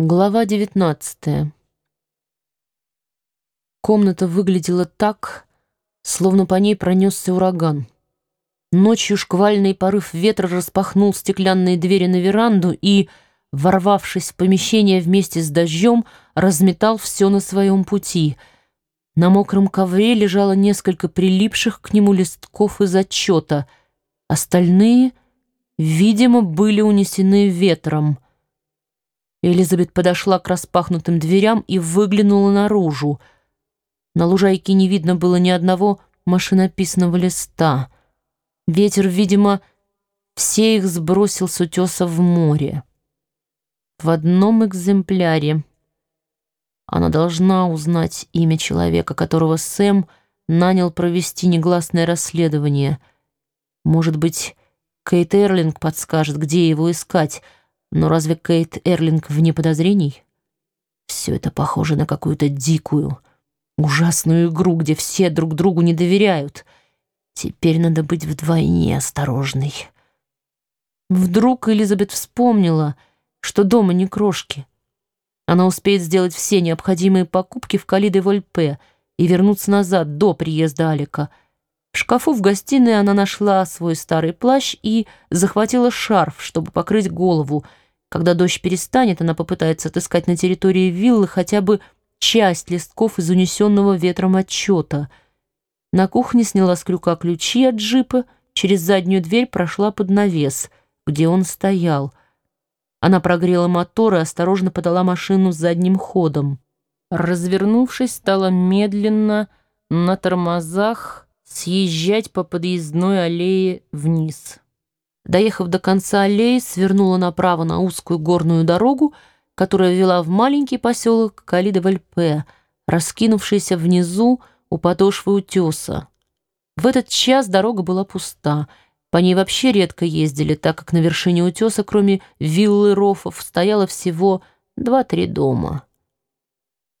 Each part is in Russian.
Глава 19 Комната выглядела так, словно по ней пронесся ураган. Ночью шквальный порыв ветра распахнул стеклянные двери на веранду и, ворвавшись в помещение вместе с дождем, разметал все на своем пути. На мокром ковре лежало несколько прилипших к нему листков из отчета. Остальные, видимо, были унесены ветром — Элизабет подошла к распахнутым дверям и выглянула наружу. На лужайке не видно было ни одного машинописного листа. Ветер, видимо, все их сбросил с утеса в море. В одном экземпляре она должна узнать имя человека, которого Сэм нанял провести негласное расследование. Может быть, Кейт Эрлинг подскажет, где его искать — но разве Кейт Эрлинг вне подозрений? Все это похоже на какую-то дикую, ужасную игру, где все друг другу не доверяют. Теперь надо быть вдвойне осторожной. Вдруг Элизабет вспомнила, что дома не крошки. Она успеет сделать все необходимые покупки в Калиде Вольпе и вернуться назад до приезда Алика — в шкафу в гостиной она нашла свой старый плащ и захватила шарф, чтобы покрыть голову. Когда дождь перестанет, она попытается отыскать на территории виллы хотя бы часть листков из унесенного ветром отчета. На кухне сняла с крюка ключи от джипа, через заднюю дверь прошла под навес, где он стоял. Она прогрела мотор и осторожно подала машину задним ходом. Развернувшись, стала медленно на тормозах съезжать по подъездной аллее вниз. Доехав до конца аллеи, свернула направо на узкую горную дорогу, которая вела в маленький поселок Калида-Вальпе, раскинувшийся внизу у подошвы утеса. В этот час дорога была пуста. По ней вообще редко ездили, так как на вершине утеса, кроме виллы Рофов, стояло всего два-три дома.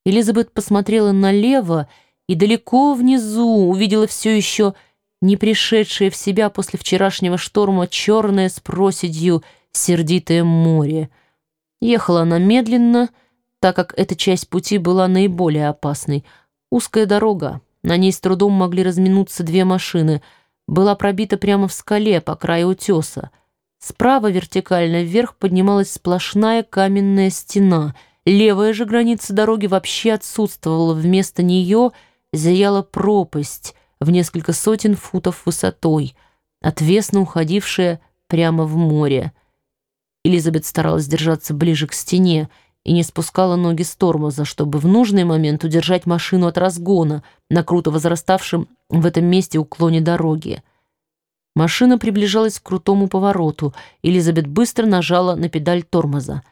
Элизабет посмотрела налево и далеко внизу увидела все еще не пришедшее в себя после вчерашнего шторма черное с проседью сердитое море. Ехала она медленно, так как эта часть пути была наиболее опасной. Узкая дорога, на ней с трудом могли разминуться две машины, была пробита прямо в скале по краю утеса. Справа вертикально вверх поднималась сплошная каменная стена. Левая же граница дороги вообще отсутствовала. Вместо нее — зияла пропасть в несколько сотен футов высотой, отвесно уходившая прямо в море. Элизабет старалась держаться ближе к стене и не спускала ноги с тормоза, чтобы в нужный момент удержать машину от разгона на круто возраставшем в этом месте уклоне дороги. Машина приближалась к крутому повороту. Элизабет быстро нажала на педаль тормоза.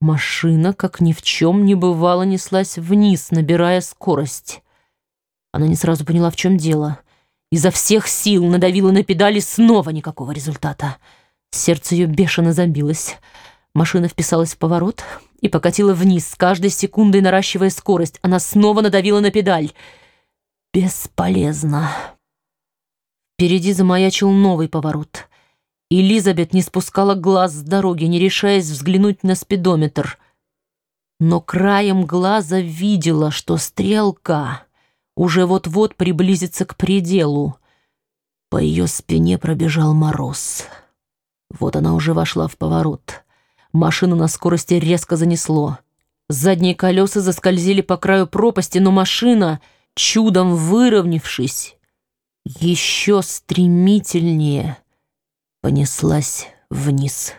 Машина, как ни в чем не бывало, неслась вниз, набирая скорость. Она не сразу поняла, в чем дело. Изо всех сил надавила на педали, снова никакого результата. Сердце ее бешено забилось. Машина вписалась в поворот и покатила вниз, с каждой секундой наращивая скорость. Она снова надавила на педаль. Бесполезно. Впереди замаячил новый поворот. Элизабет не спускала глаз с дороги, не решаясь взглянуть на спидометр. Но краем глаза видела, что стрелка уже вот-вот приблизится к пределу. По ее спине пробежал мороз. Вот она уже вошла в поворот. Машину на скорости резко занесло. Задние колеса заскользили по краю пропасти, но машина, чудом выровнявшись, еще стремительнее понеслась вниз.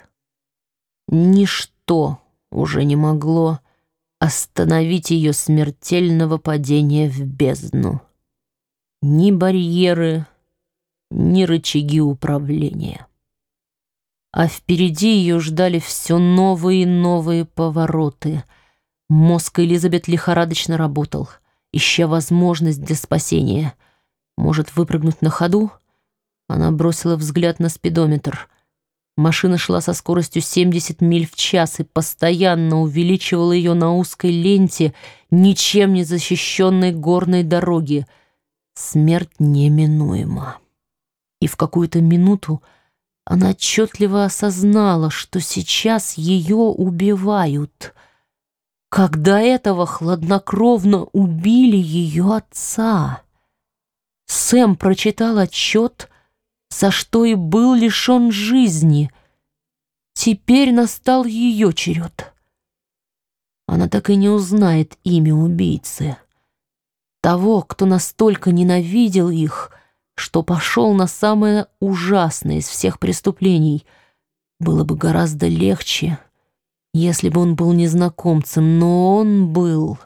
Ничто уже не могло остановить ее смертельного падения в бездну. Ни барьеры, ни рычаги управления. А впереди ее ждали все новые и новые повороты. Мозг Элизабет лихорадочно работал, ища возможность для спасения. Может, выпрыгнуть на ходу? Она бросила взгляд на спидометр — Машина шла со скоростью 70 миль в час и постоянно увеличивала ее на узкой ленте, ничем не защищенной горной дороги. Смерть неминуема. И в какую-то минуту она отчетливо осознала, что сейчас ее убивают — до этого хладнокровно убили ее отца. Сэм прочитал отчет, за что и был лишен жизни. Теперь настал ее черед. Она так и не узнает имя убийцы. Того, кто настолько ненавидел их, что пошел на самое ужасное из всех преступлений, было бы гораздо легче, если бы он был незнакомцем, но он был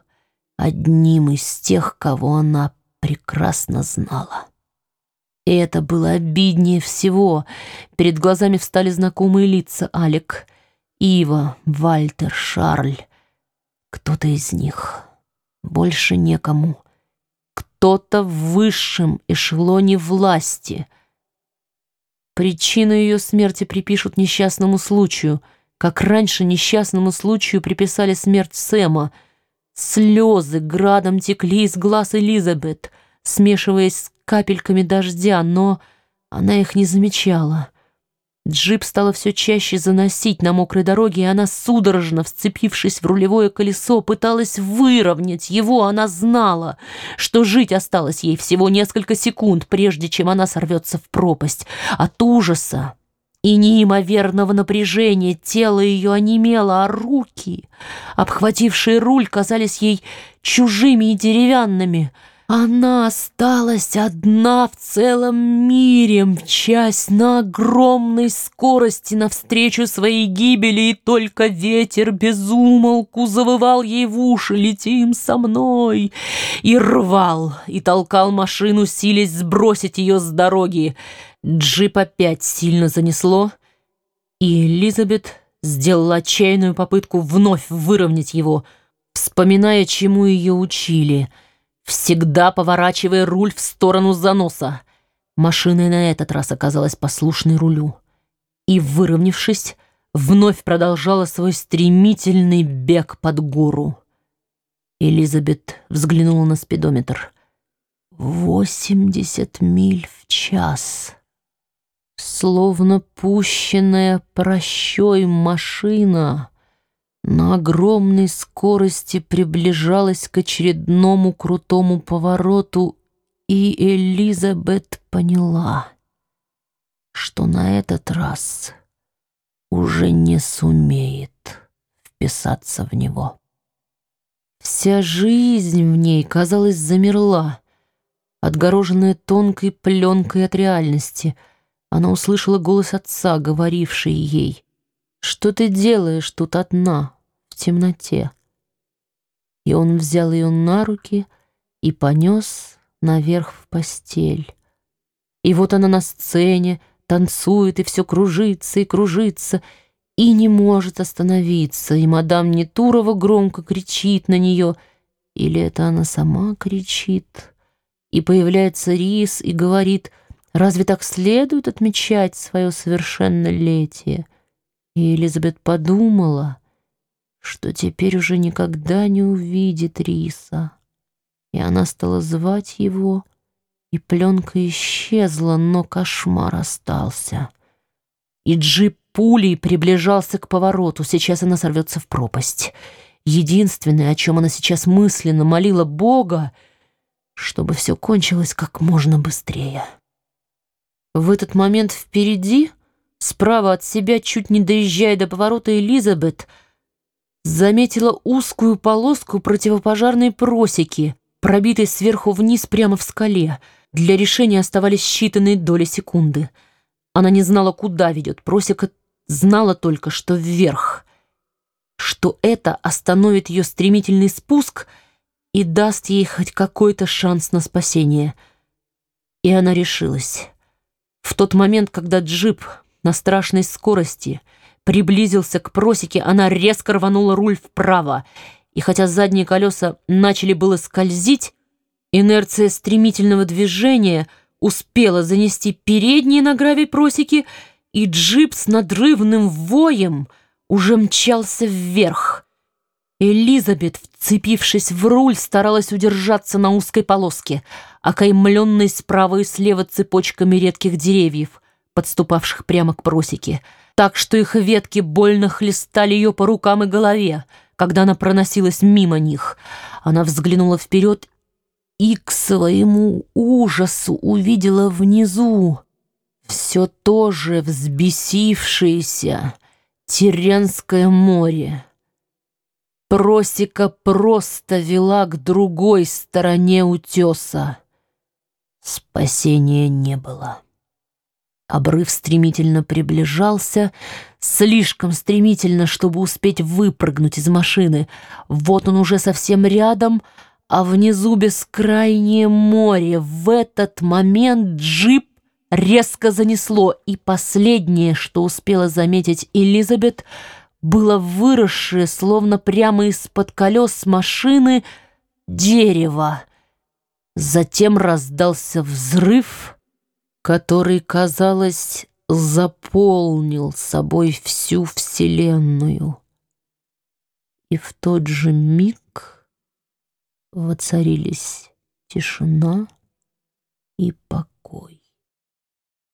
одним из тех, кого она прекрасно знала. И это было обиднее всего. Перед глазами встали знакомые лица Алек, Ива, Вальтер, Шарль. Кто-то из них. Больше некому. Кто-то в высшем эшелоне власти. Причину ее смерти припишут несчастному случаю, как раньше несчастному случаю приписали смерть Сэма. Слезы градом текли из глаз Элизабет, смешиваясь с капельками дождя, но она их не замечала. Джип стало все чаще заносить на мокрой дороге, и она, судорожно вцепившись в рулевое колесо, пыталась выровнять его. Она знала, что жить осталось ей всего несколько секунд, прежде чем она сорвется в пропасть. От ужаса и неимоверного напряжения тело ее онемело, а руки, обхватившие руль, казались ей чужими и деревянными — она осталась одна в целом мире, мчась на огромной скорости навстречу своей гибели, и только ветер безумолку завывал ей в уши «Летим со мной!» и рвал, и толкал машину, силясь сбросить ее с дороги. Джип опять сильно занесло, и Элизабет сделала отчаянную попытку вновь выровнять его, вспоминая, чему ее учили — всегда поворачивая руль в сторону заноса. Машина на этот раз оказалась послушной рулю. И, выровнявшись, вновь продолжала свой стремительный бег под гору. Элизабет взглянула на спидометр. «Восемьдесят миль в час». Словно пущенная прощой машина на огромной скорости приближалась к очередному крутому повороту, и Элизабет поняла, что на этот раз уже не сумеет вписаться в него. Вся жизнь в ней, казалось, замерла, отгороженная тонкой пленкой от реальности. Она услышала голос отца, говоривший ей — что ты делаешь тут одна, в темноте?» И он взял ее на руки и понес наверх в постель. И вот она на сцене, танцует, и все кружится и кружится, и не может остановиться, и мадам Нетурова громко кричит на нее, или это она сама кричит, и появляется Рис и говорит, разве так следует отмечать свое совершеннолетие? И Элизабет подумала, что теперь уже никогда не увидит Риса. И она стала звать его, и пленка исчезла, но кошмар остался. И джип пулей приближался к повороту, сейчас она сорвется в пропасть. Единственное, о чем она сейчас мысленно молила Бога, чтобы все кончилось как можно быстрее. В этот момент впереди Справа от себя, чуть не доезжая до поворота, Элизабет заметила узкую полоску противопожарной просеки, пробитой сверху вниз прямо в скале. Для решения оставались считанные доли секунды. Она не знала, куда ведет просека, знала только, что вверх. Что это остановит ее стремительный спуск и даст ей хоть какой-то шанс на спасение. И она решилась. В тот момент, когда джип на страшной скорости, приблизился к просеке, она резко рванула руль вправо, и хотя задние колеса начали было скользить, инерция стремительного движения успела занести передние на гравий просеки, и джип с надрывным воем уже мчался вверх. Элизабет, вцепившись в руль, старалась удержаться на узкой полоске, окаймленной справа и слева цепочками редких деревьев подступавших прямо к просеке, так что их ветки больно хлестали ее по рукам и голове. когда она проносилась мимо них. Она взглянула вперед и к своему ужасу увидела внизу все то же взбесившееся Тиренское море. Просека просто вела к другой стороне утеса. Спасения не было. Обрыв стремительно приближался, слишком стремительно, чтобы успеть выпрыгнуть из машины. Вот он уже совсем рядом, а внизу бескрайнее море. В этот момент джип резко занесло, и последнее, что успела заметить Элизабет, было выросшее, словно прямо из-под колес машины, дерево. Затем раздался взрыв, который, казалось, заполнил собой всю Вселенную. И в тот же миг воцарились тишина и покой.